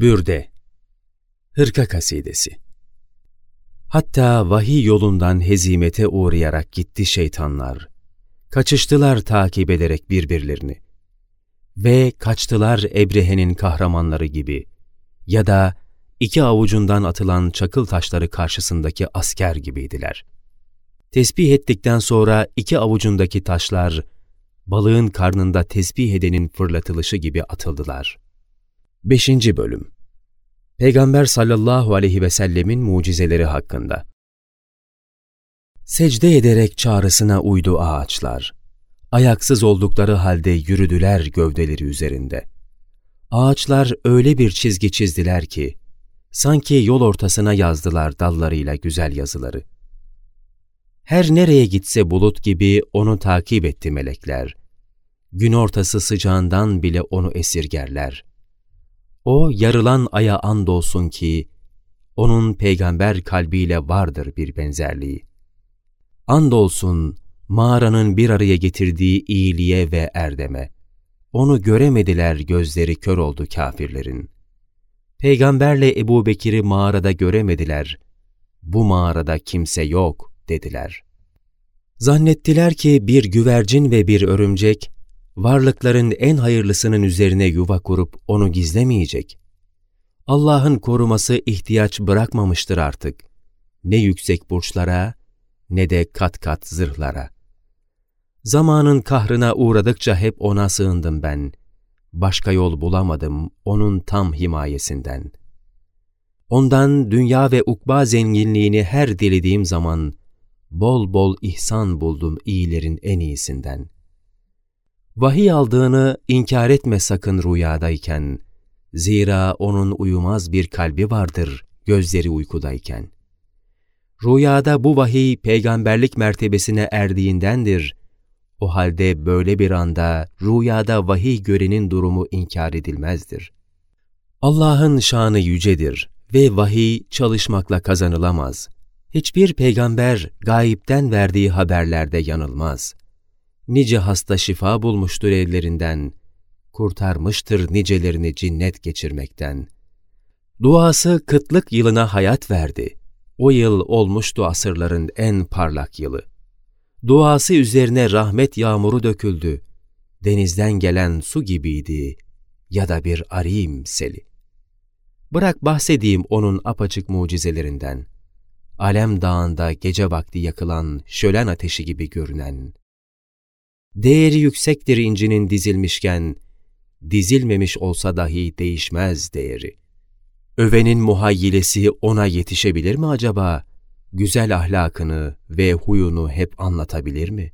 Bürde Hırka Kasidesi Hatta vahiy yolundan hezimete uğrayarak gitti şeytanlar. Kaçıştılar takip ederek birbirlerini. Ve kaçtılar Ebrehe'nin kahramanları gibi ya da iki avucundan atılan çakıl taşları karşısındaki asker gibiydiler. Tesbih ettikten sonra iki avucundaki taşlar, balığın karnında tesbih edenin fırlatılışı gibi atıldılar. 5. Bölüm Peygamber sallallahu aleyhi ve sellemin mucizeleri hakkında Secde ederek çağrısına uydu ağaçlar. Ayaksız oldukları halde yürüdüler gövdeleri üzerinde. Ağaçlar öyle bir çizgi çizdiler ki, sanki yol ortasına yazdılar dallarıyla güzel yazıları. Her nereye gitse bulut gibi onu takip etti melekler. Gün ortası sıcağından bile onu esirgerler. O yarılan aya andolsun ki, onun peygamber kalbiyle vardır bir benzerliği. Andolsun mağaranın bir araya getirdiği iyiliğe ve erdeme. Onu göremediler gözleri kör oldu kafirlerin. Peygamberle Ebu Bekir'i mağarada göremediler. Bu mağarada kimse yok dediler. Zannettiler ki bir güvercin ve bir örümcek, varlıkların en hayırlısının üzerine yuva kurup onu gizlemeyecek. Allah'ın koruması ihtiyaç bırakmamıştır artık. Ne yüksek burçlara ne de kat kat zırhlara. Zamanın kahrına uğradıkça hep ona sığındım ben. Başka yol bulamadım onun tam himayesinden. Ondan dünya ve ukba zenginliğini her dilediğim zaman bol bol ihsan buldum iyilerin en iyisinden. Vahiy aldığını inkar etme sakın rüyadayken. Zira onun uyumaz bir kalbi vardır gözleri uykudayken. Rüyada bu vahiy peygamberlik mertebesine erdiğindendir. O halde böyle bir anda rüyada vahiy görenin durumu inkar edilmezdir. Allah'ın şanı yücedir ve vahiy çalışmakla kazanılamaz. Hiçbir peygamber gayipten verdiği haberlerde yanılmaz. Nice hasta şifa bulmuştur ellerinden, kurtarmıştır nicelerini cinnet geçirmekten. Duası kıtlık yılına hayat verdi. O yıl olmuştu asırların en parlak yılı. Duası üzerine rahmet yağmuru döküldü. Denizden gelen su gibiydi ya da bir arim seli. Bırak bahsedeyim onun apaçık mucizelerinden. Alem dağında gece vakti yakılan şölen ateşi gibi görünen. Değeri yüksektir incinin dizilmişken, dizilmemiş olsa dahi değişmez değeri. Övenin muhayyilesi ona yetişebilir mi acaba? Güzel ahlakını ve huyunu hep anlatabilir mi?